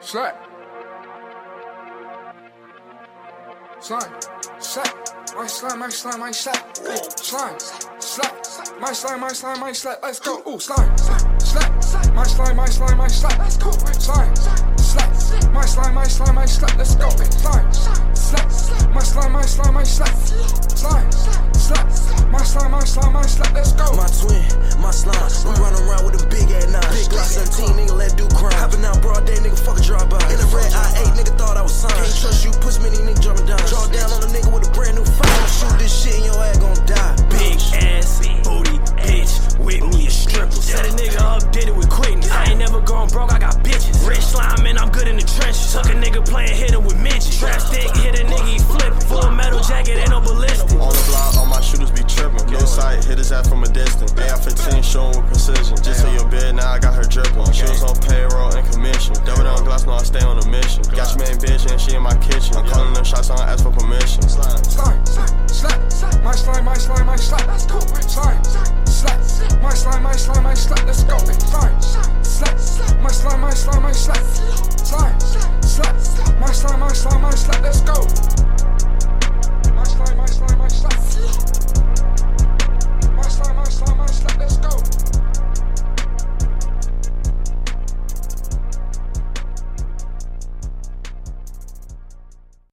slap. Slime, slap. My slime, my slime, my slap. Slime, slap. My slime, my slime, my slap. Let's go. Ooh, slime, slap. My slime, my slime, my slap. Let's go. Slime, slap. My slime, my slime, my slap. Let's go. Slime, slap. My slime, my slime, my slap. Slime, slap. My slime, my slime, my slap. Let's go. My twin, my slime. We run around with a big ass nine. Many nigga. Draw down on a nigga with a brand new fire. I'ma shoot this shit and your ass gon' die. Big ass, booty, bitch, with me a stripper. Said a nigga updated with quickness. I ain't never gone broke, I got bitches. Rich slime, man, I'm good in the trenches. Tuck a nigga playing hitter with midgets. Trap stick, hit a nigga, he flippin'. Full metal jacket, ain't no ballistic. On the block, all my shooters be trippin'. No sight, hit his ass from a distance. AR-15 showing with precision. Just to your bed, now I got her drippin'. She was on payroll and commission glass, no, I stay on a mission. Got your main bitch and she in my kitchen. I'm calling them shots, I don't ask for permission. Slime, slime, slime, slime, my slime, my slime, my slime. Let's go, slime, slime, my slime, my slime, my slime. Let's go, slime, slime, my slime, my slime, my slime. Slime, slime, my slime, my slime, my slime. Let's go.